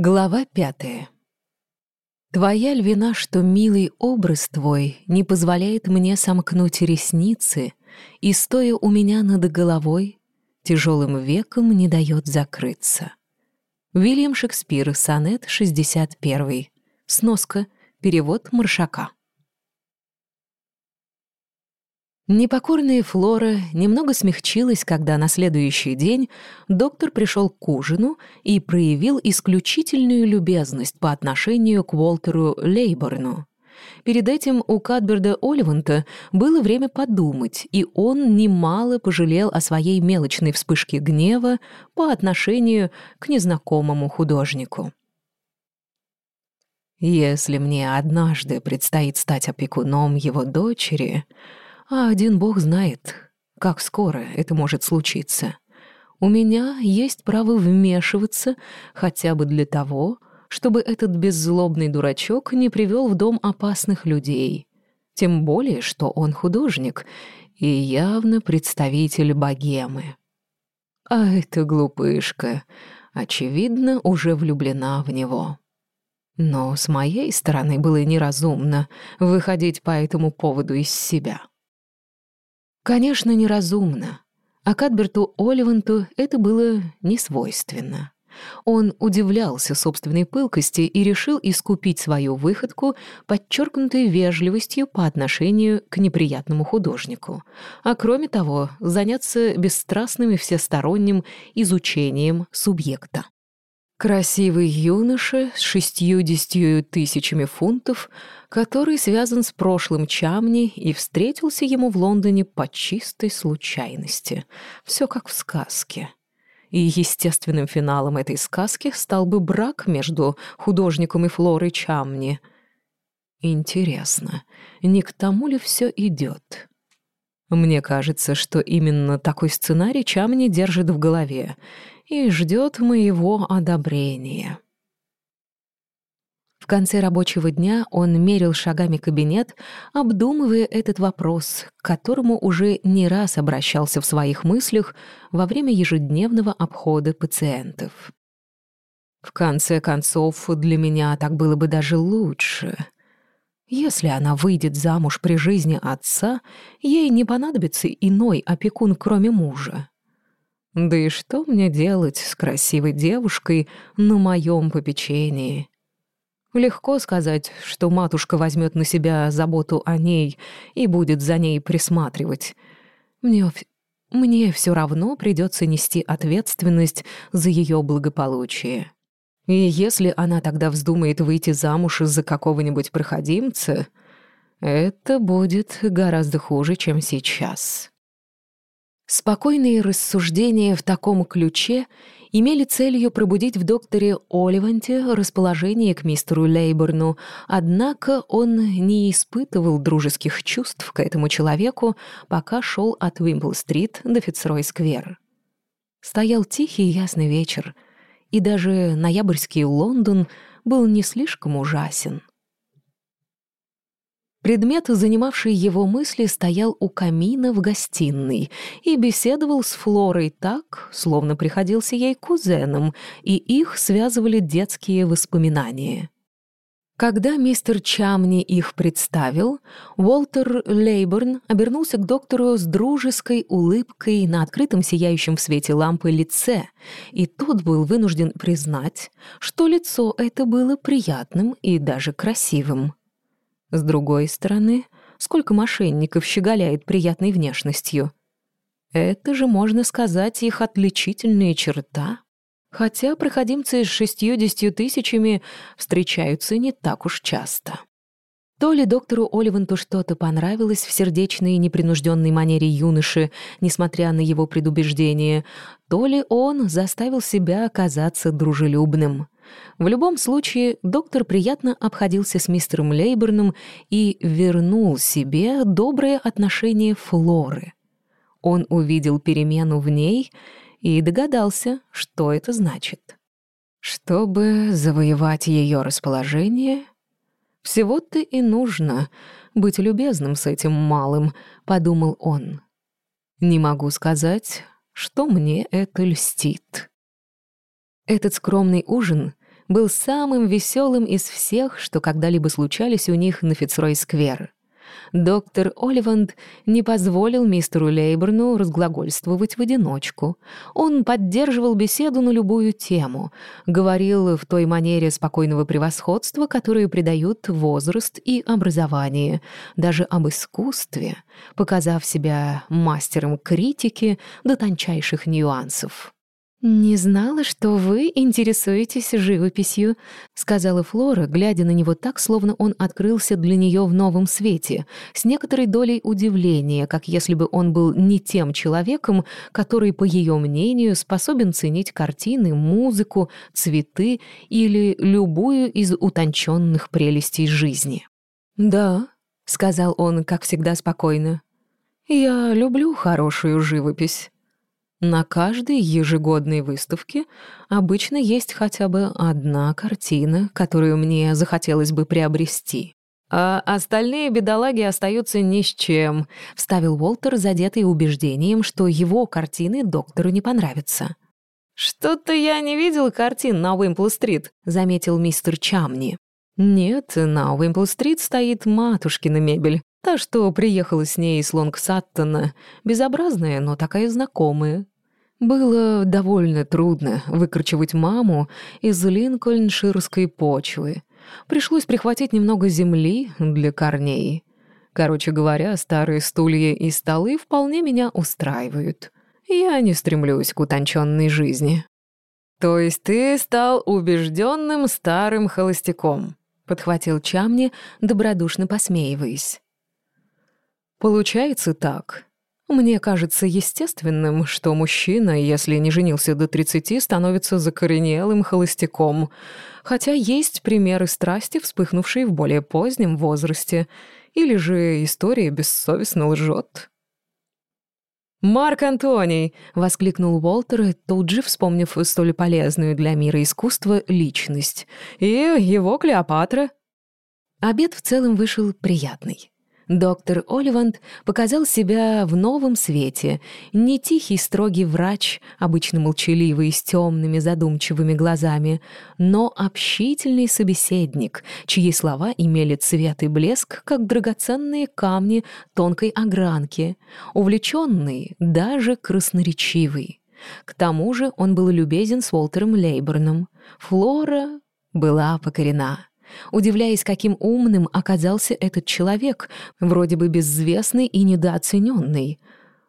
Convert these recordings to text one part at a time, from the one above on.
Глава пятая. Твоя ль вина, что милый образ твой не позволяет мне сомкнуть ресницы и, стоя у меня над головой, тяжелым веком не дает закрыться. Вильям Шекспир, сонет 61. Сноска. Перевод Маршака. Непокорная Флора немного смягчилась, когда на следующий день доктор пришел к ужину и проявил исключительную любезность по отношению к Уолтеру Лейборну. Перед этим у Кадберда Оливанта было время подумать, и он немало пожалел о своей мелочной вспышке гнева по отношению к незнакомому художнику. «Если мне однажды предстоит стать опекуном его дочери», а один бог знает, как скоро это может случиться. У меня есть право вмешиваться хотя бы для того, чтобы этот беззлобный дурачок не привел в дом опасных людей. Тем более, что он художник и явно представитель богемы. А эта глупышка, очевидно, уже влюблена в него. Но с моей стороны было неразумно выходить по этому поводу из себя. Конечно, неразумно. А Кадберту Оливанту это было не свойственно. Он удивлялся собственной пылкости и решил искупить свою выходку подчеркнутой вежливостью по отношению к неприятному художнику, а кроме того заняться бесстрастным и всесторонним изучением субъекта. Красивый юноша с шестьюдесятью тысячами фунтов, который связан с прошлым Чамни и встретился ему в Лондоне по чистой случайности. Все как в сказке. И естественным финалом этой сказки стал бы брак между художником и Флорой Чамни. Интересно, не к тому ли все идет? Мне кажется, что именно такой сценарий Чамни держит в голове — и ждет моего одобрения. В конце рабочего дня он мерил шагами кабинет, обдумывая этот вопрос, к которому уже не раз обращался в своих мыслях во время ежедневного обхода пациентов. В конце концов, для меня так было бы даже лучше. Если она выйдет замуж при жизни отца, ей не понадобится иной опекун, кроме мужа. Да и что мне делать с красивой девушкой на моем попечении? Легко сказать, что матушка возьмет на себя заботу о ней и будет за ней присматривать. Мне, мне все равно придется нести ответственность за ее благополучие. И если она тогда вздумает выйти замуж из-за какого-нибудь проходимца, это будет гораздо хуже, чем сейчас. Спокойные рассуждения в таком ключе имели целью пробудить в докторе Оливанте расположение к мистеру Лейборну, однако он не испытывал дружеских чувств к этому человеку, пока шел от Уимпл-стрит до Фицрой-сквер. Стоял тихий ясный вечер, и даже ноябрьский Лондон был не слишком ужасен. Предмет, занимавший его мысли, стоял у камина в гостиной и беседовал с Флорой так, словно приходился ей кузеном, и их связывали детские воспоминания. Когда мистер Чамни их представил, Уолтер Лейборн обернулся к доктору с дружеской улыбкой на открытом сияющем в свете лампы лице, и тот был вынужден признать, что лицо это было приятным и даже красивым. С другой стороны, сколько мошенников щеголяет приятной внешностью. Это же, можно сказать, их отличительная черта. Хотя проходимцы с шестьюдесятью тысячами встречаются не так уж часто. То ли доктору Оливанту что-то понравилось в сердечной и непринужденной манере юноши, несмотря на его предубеждение, то ли он заставил себя оказаться дружелюбным. В любом случае, доктор приятно обходился с мистером Лейберном и вернул себе доброе отношение Флоры. Он увидел перемену в ней и догадался, что это значит. Чтобы завоевать ее расположение, всего-то и нужно быть любезным с этим малым, подумал он. Не могу сказать, что мне это льстит. Этот скромный ужин был самым веселым из всех, что когда-либо случались у них на Фицрой-сквер. Доктор Оливанд не позволил мистеру Лейберну разглагольствовать в одиночку. Он поддерживал беседу на любую тему, говорил в той манере спокойного превосходства, которое придают возраст и образование, даже об искусстве, показав себя мастером критики до тончайших нюансов. «Не знала, что вы интересуетесь живописью», — сказала Флора, глядя на него так, словно он открылся для нее в новом свете, с некоторой долей удивления, как если бы он был не тем человеком, который, по ее мнению, способен ценить картины, музыку, цветы или любую из утонченных прелестей жизни. «Да», — сказал он, как всегда спокойно, — «я люблю хорошую живопись». На каждой ежегодной выставке обычно есть хотя бы одна картина, которую мне захотелось бы приобрести. «А остальные бедолаги остаются ни с чем», — вставил Уолтер, задетый убеждением, что его картины доктору не понравятся. «Что-то я не видел картин на Уимпл-стрит», — заметил мистер Чамни. «Нет, на Уимпл-стрит стоит матушкина мебель. Та, что приехала с ней из Лонгсаттона, безобразная, но такая знакомая. Было довольно трудно выкручивать маму из линкольнширской почвы. Пришлось прихватить немного земли для корней. Короче говоря, старые стулья и столы вполне меня устраивают. Я не стремлюсь к утонченной жизни. «То есть ты стал убежденным старым холостяком?» — подхватил Чамни, добродушно посмеиваясь. Получается так. Мне кажется естественным, что мужчина, если не женился до 30, становится закоренелым холостяком, хотя есть примеры страсти, вспыхнувшие в более позднем возрасте, или же история бессовестно лжет. «Марк Антоний!» — воскликнул Уолтер, тут же вспомнив столь полезную для мира искусства личность. «И его Клеопатра!» Обед в целом вышел приятный. Доктор Оливанд показал себя в новом свете. Не тихий строгий врач, обычно молчаливый, с темными задумчивыми глазами, но общительный собеседник, чьи слова имели цвет и блеск, как драгоценные камни тонкой огранки, увлеченный, даже красноречивый. К тому же он был любезен с Уолтером Лейберном. Флора была покорена удивляясь, каким умным оказался этот человек, вроде бы безвестный и недооцененный.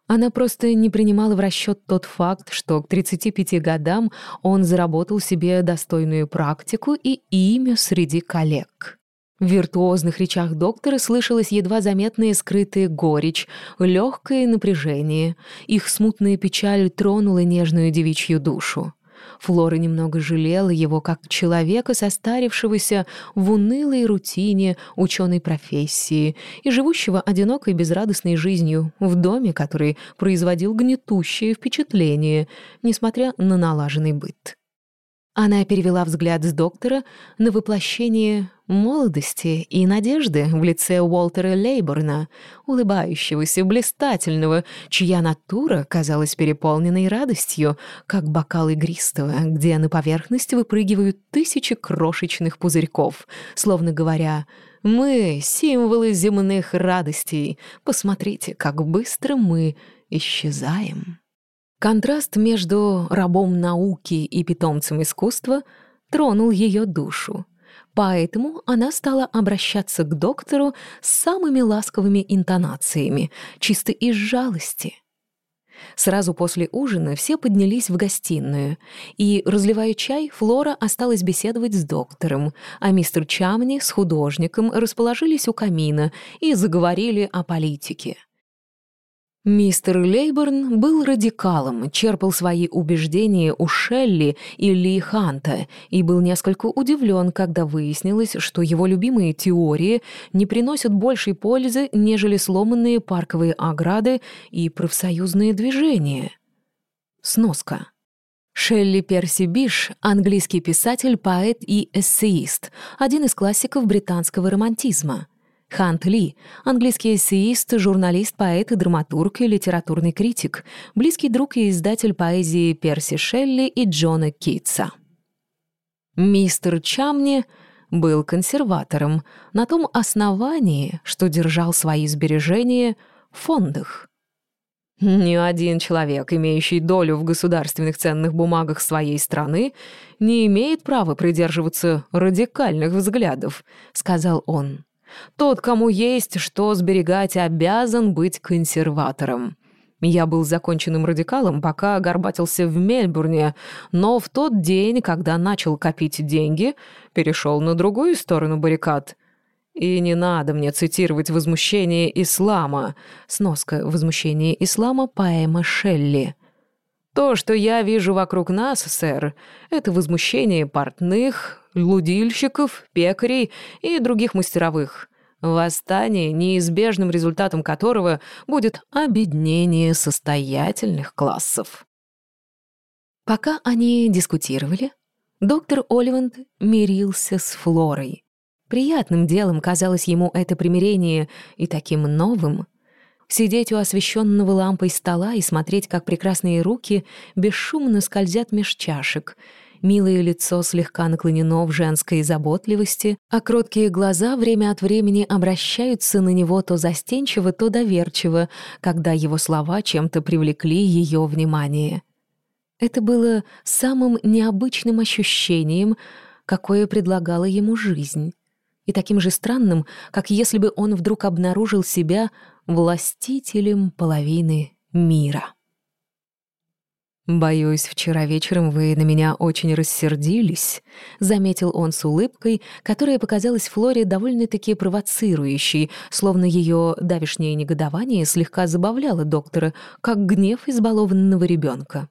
Она просто не принимала в расчет тот факт, что к 35 годам он заработал себе достойную практику и имя среди коллег. В виртуозных речах доктора слышалась едва заметная скрытая горечь, легкое напряжение. Их смутная печаль тронула нежную девичью душу. Флора немного жалела его как человека, состарившегося в унылой рутине ученой профессии и живущего одинокой безрадостной жизнью в доме, который производил гнетущее впечатление, несмотря на налаженный быт. Она перевела взгляд с доктора на воплощение молодости и надежды в лице Уолтера Лейборна, улыбающегося, блистательного, чья натура казалась переполненной радостью, как бокал игристого, где на поверхность выпрыгивают тысячи крошечных пузырьков, словно говоря «Мы — символы земных радостей, посмотрите, как быстро мы исчезаем». Контраст между рабом науки и питомцем искусства тронул ее душу. Поэтому она стала обращаться к доктору с самыми ласковыми интонациями, чисто из жалости. Сразу после ужина все поднялись в гостиную, и, разливая чай, Флора осталась беседовать с доктором, а мистер Чамни с художником расположились у камина и заговорили о политике. Мистер Лейборн был радикалом, черпал свои убеждения у Шелли и Ли Ханта и был несколько удивлен, когда выяснилось, что его любимые теории не приносят большей пользы, нежели сломанные парковые ограды и профсоюзные движения. Сноска. Шелли Перси Биш — английский писатель, поэт и эссеист, один из классиков британского романтизма — Хант Ли, английский эссеист, журналист, поэт и драматург и литературный критик, близкий друг и издатель поэзии Перси Шелли и Джона Китса. Мистер Чамни был консерватором на том основании, что держал свои сбережения в фондах. Ни один человек, имеющий долю в государственных ценных бумагах своей страны, не имеет права придерживаться радикальных взглядов, сказал он. Тот, кому есть что сберегать, обязан быть консерватором. Я был законченным радикалом, пока горбатился в Мельбурне, но в тот день, когда начал копить деньги, перешел на другую сторону баррикад. И не надо мне цитировать «Возмущение ислама», сноска «Возмущение ислама» поэма Шелли. То, что я вижу вокруг нас, сэр, это возмущение портных, лудильщиков, пекарей и других мастеровых. Восстание, неизбежным результатом которого будет обеднение состоятельных классов. Пока они дискутировали, доктор Оливанд мирился с Флорой. Приятным делом казалось ему это примирение и таким новым. Сидеть у освещенного лампой стола и смотреть, как прекрасные руки бесшумно скользят меж чашек — Милое лицо слегка наклонено в женской заботливости, а кроткие глаза время от времени обращаются на него то застенчиво, то доверчиво, когда его слова чем-то привлекли ее внимание. Это было самым необычным ощущением, какое предлагала ему жизнь, и таким же странным, как если бы он вдруг обнаружил себя властителем половины мира. «Боюсь, вчера вечером вы на меня очень рассердились», — заметил он с улыбкой, которая показалась Флоре довольно-таки провоцирующей, словно ее давишнее негодование слегка забавляло доктора, как гнев избалованного ребенка.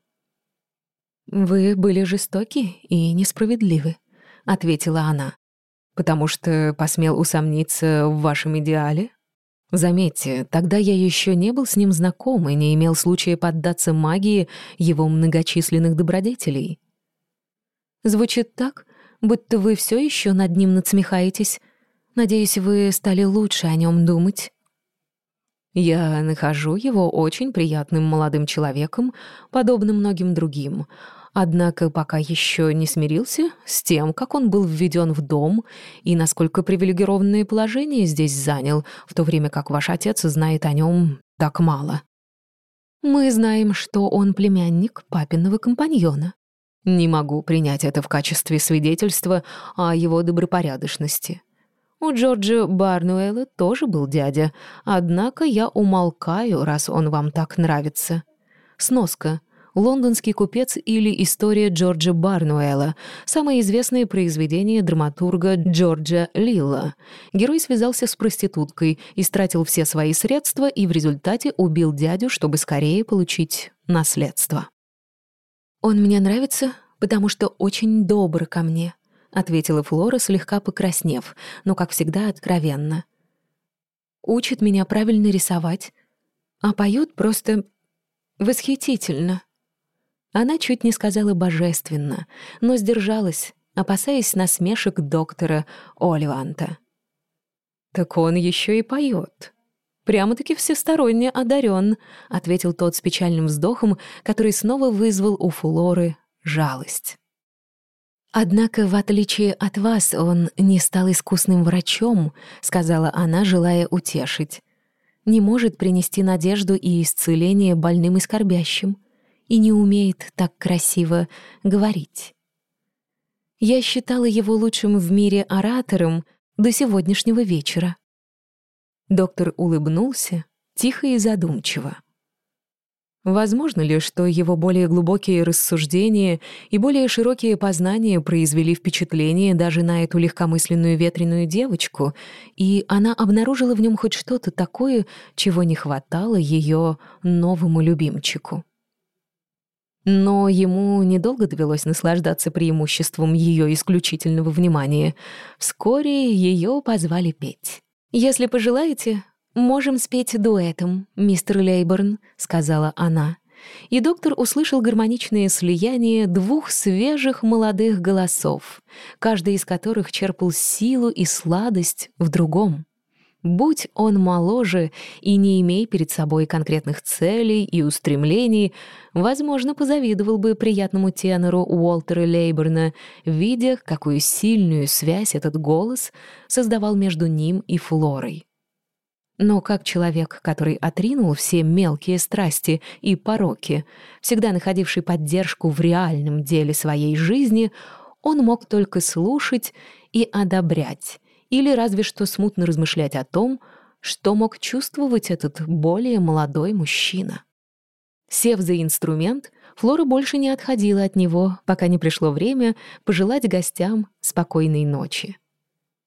«Вы были жестоки и несправедливы», — ответила она, «потому что посмел усомниться в вашем идеале, Заметьте, тогда я еще не был с ним знаком и не имел случая поддаться магии его многочисленных добродетелей. Звучит так, будто вы все еще над ним надсмехаетесь. Надеюсь, вы стали лучше о нем думать. Я нахожу его очень приятным молодым человеком, подобным многим другим, Однако пока еще не смирился с тем, как он был введен в дом и насколько привилегированное положение здесь занял, в то время как ваш отец знает о нем так мало. Мы знаем, что он племянник папиного компаньона. Не могу принять это в качестве свидетельства о его добропорядочности. У Джорджа Барнуэлла тоже был дядя, однако я умолкаю, раз он вам так нравится. Сноска. «Лондонский купец» или «История Джорджа Барнуэлла», самое известное произведение драматурга Джорджа Лилла. Герой связался с проституткой, истратил все свои средства и в результате убил дядю, чтобы скорее получить наследство. «Он мне нравится, потому что очень добр ко мне», — ответила Флора, слегка покраснев, но, как всегда, откровенно. «Учит меня правильно рисовать, а поют просто восхитительно». Она чуть не сказала «божественно», но сдержалась, опасаясь насмешек доктора Оливанта. «Так он еще и поет. Прямо-таки всесторонне одарен», — ответил тот с печальным вздохом, который снова вызвал у Фулоры жалость. «Однако, в отличие от вас, он не стал искусным врачом», — сказала она, желая утешить. «Не может принести надежду и исцеление больным и скорбящим и не умеет так красиво говорить. Я считала его лучшим в мире оратором до сегодняшнего вечера. Доктор улыбнулся, тихо и задумчиво. Возможно ли, что его более глубокие рассуждения и более широкие познания произвели впечатление даже на эту легкомысленную ветреную девочку, и она обнаружила в нем хоть что-то такое, чего не хватало ее новому любимчику? Но ему недолго довелось наслаждаться преимуществом ее исключительного внимания. Вскоре ее позвали петь. «Если пожелаете, можем спеть дуэтом, мистер Лейборн», — сказала она. И доктор услышал гармоничное слияние двух свежих молодых голосов, каждый из которых черпал силу и сладость в другом. Будь он моложе и не имей перед собой конкретных целей и устремлений, возможно, позавидовал бы приятному тенору Уолтера Лейберна, видя, какую сильную связь этот голос создавал между ним и Флорой. Но как человек, который отринул все мелкие страсти и пороки, всегда находивший поддержку в реальном деле своей жизни, он мог только слушать и одобрять, или разве что смутно размышлять о том, что мог чувствовать этот более молодой мужчина. Сев за инструмент, Флора больше не отходила от него, пока не пришло время пожелать гостям спокойной ночи.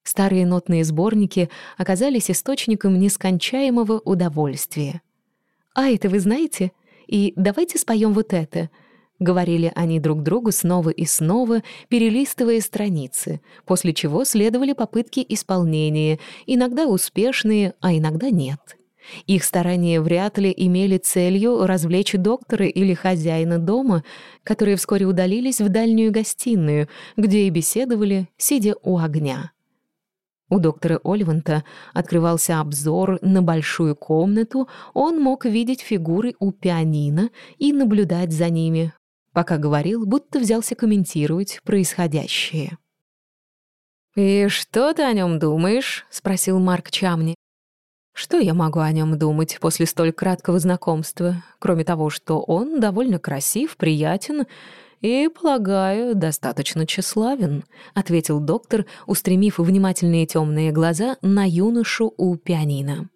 Старые нотные сборники оказались источником нескончаемого удовольствия. «А это вы знаете? И давайте споем вот это», Говорили они друг другу снова и снова, перелистывая страницы, после чего следовали попытки исполнения, иногда успешные, а иногда нет. Их старания вряд ли имели целью развлечь доктора или хозяина дома, которые вскоре удалились в дальнюю гостиную, где и беседовали, сидя у огня. У доктора Оливанта открывался обзор на большую комнату, он мог видеть фигуры у пианино и наблюдать за ними, пока говорил, будто взялся комментировать происходящее. «И что ты о нем думаешь?» — спросил Марк Чамни. «Что я могу о нем думать после столь краткого знакомства, кроме того, что он довольно красив, приятен и, полагаю, достаточно тщеславен», — ответил доктор, устремив внимательные темные глаза на юношу у пианино.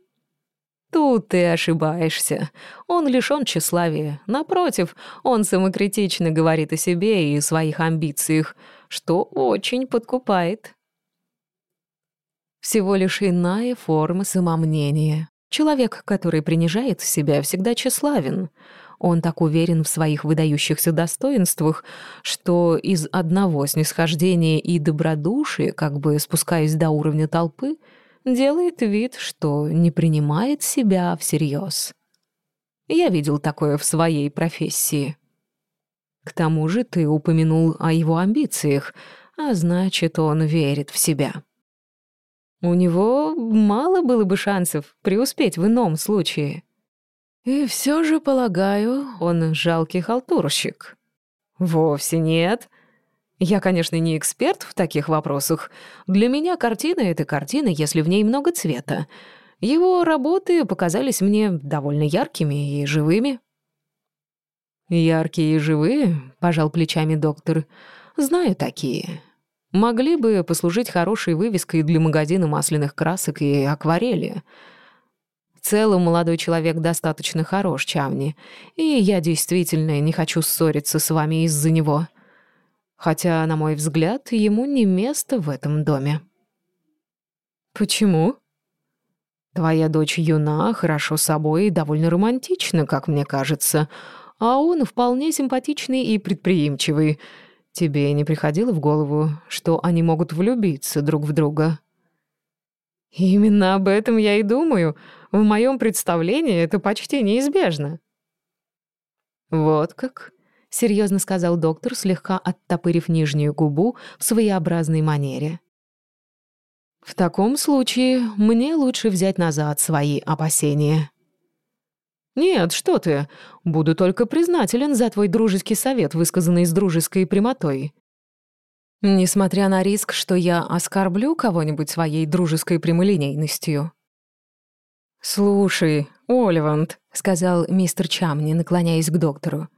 Тут ты ошибаешься. Он лишён тщеславия. Напротив, он самокритично говорит о себе и своих амбициях, что очень подкупает. Всего лишь иная форма самомнения. Человек, который принижает себя, всегда тщеславен. Он так уверен в своих выдающихся достоинствах, что из одного снисхождения и добродушия, как бы спускаясь до уровня толпы, делает вид, что не принимает себя всерьез. Я видел такое в своей профессии. К тому же ты упомянул о его амбициях, а значит, он верит в себя. У него мало было бы шансов преуспеть в ином случае. И все же, полагаю, он жалкий халтурщик. Вовсе нет. Я, конечно, не эксперт в таких вопросах. Для меня картина — это картина, если в ней много цвета. Его работы показались мне довольно яркими и живыми. «Яркие и живые?» — пожал плечами доктор. «Знаю такие. Могли бы послужить хорошей вывеской для магазина масляных красок и акварели. В целом молодой человек достаточно хорош, Чавни, и я действительно не хочу ссориться с вами из-за него» хотя, на мой взгляд, ему не место в этом доме. «Почему?» «Твоя дочь юна, хорошо собой и довольно романтична, как мне кажется, а он вполне симпатичный и предприимчивый. Тебе не приходило в голову, что они могут влюбиться друг в друга?» «Именно об этом я и думаю. В моем представлении это почти неизбежно». «Вот как?» Серьезно сказал доктор, слегка оттопырив нижнюю губу в своеобразной манере. «В таком случае мне лучше взять назад свои опасения». «Нет, что ты. Буду только признателен за твой дружеский совет, высказанный с дружеской прямотой. Несмотря на риск, что я оскорблю кого-нибудь своей дружеской прямолинейностью». «Слушай, Оливанд», — сказал мистер Чамни, наклоняясь к доктору,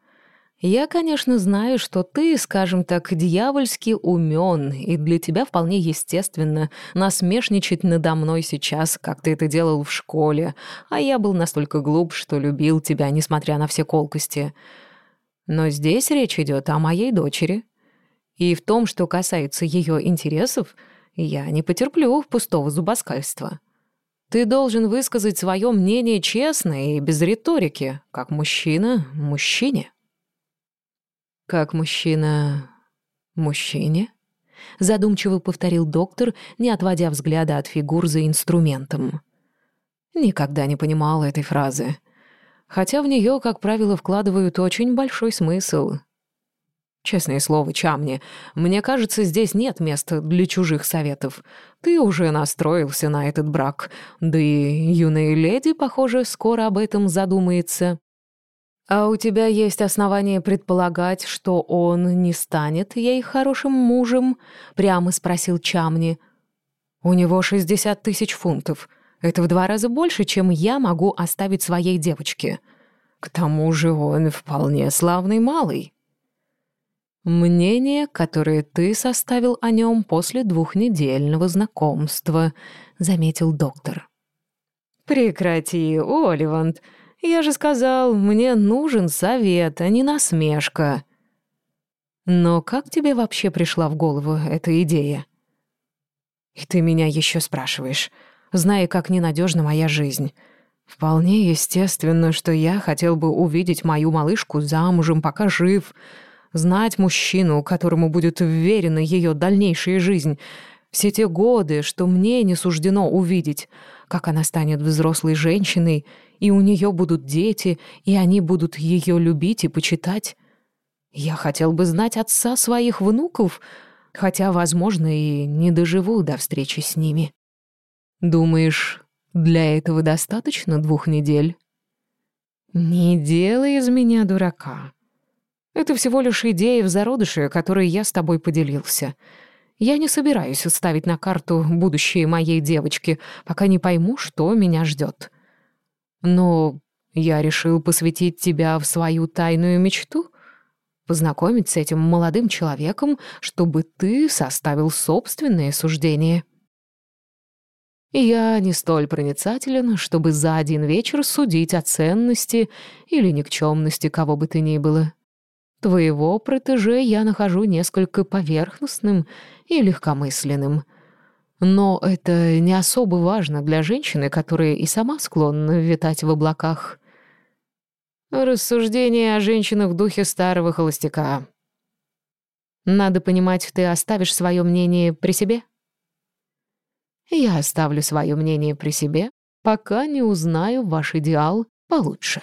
я, конечно, знаю, что ты, скажем так, дьявольски умен, и для тебя вполне естественно насмешничать надо мной сейчас, как ты это делал в школе, а я был настолько глуп, что любил тебя, несмотря на все колкости. Но здесь речь идет о моей дочери. И в том, что касается ее интересов, я не потерплю пустого зубоскальства. Ты должен высказать свое мнение честно и без риторики, как мужчина мужчине. «Как мужчина... мужчине?» Задумчиво повторил доктор, не отводя взгляда от фигур за инструментом. Никогда не понимал этой фразы. Хотя в нее, как правило, вкладывают очень большой смысл. Честное слово, Чамни, мне кажется, здесь нет места для чужих советов. Ты уже настроился на этот брак, да и юная леди, похоже, скоро об этом задумается. А у тебя есть основания предполагать, что он не станет ей хорошим мужем? Прямо спросил Чамни. У него 60 тысяч фунтов. Это в два раза больше, чем я могу оставить своей девочке. К тому же он вполне славный малый. «Мнение, которое ты составил о нем после двухнедельного знакомства», — заметил доктор. «Прекрати, Оливанд. Я же сказал, мне нужен совет, а не насмешка». «Но как тебе вообще пришла в голову эта идея?» «И ты меня еще спрашиваешь, зная, как ненадежна моя жизнь». Вполне естественно, что я хотел бы увидеть мою малышку замужем, пока жив, знать мужчину, которому будет вверена ее дальнейшая жизнь, все те годы, что мне не суждено увидеть, как она станет взрослой женщиной, и у нее будут дети, и они будут ее любить и почитать. Я хотел бы знать отца своих внуков, хотя, возможно, и не доживу до встречи с ними. Думаешь, для этого достаточно двух недель? Не делай из меня дурака. Это всего лишь идея в зародыше, которой я с тобой поделился. Я не собираюсь ставить на карту будущее моей девочки, пока не пойму, что меня ждет. Но я решил посвятить тебя в свою тайную мечту, познакомить с этим молодым человеком, чтобы ты составил собственное суждение. Я не столь проницателен, чтобы за один вечер судить о ценности или никчемности кого бы то ни было. Твоего протеже я нахожу несколько поверхностным и легкомысленным. Но это не особо важно для женщины, которая и сама склонна витать в облаках. Рассуждение о женщинах в духе старого холостяка. Надо понимать, ты оставишь свое мнение при себе? Я оставлю свое мнение при себе, пока не узнаю ваш идеал получше.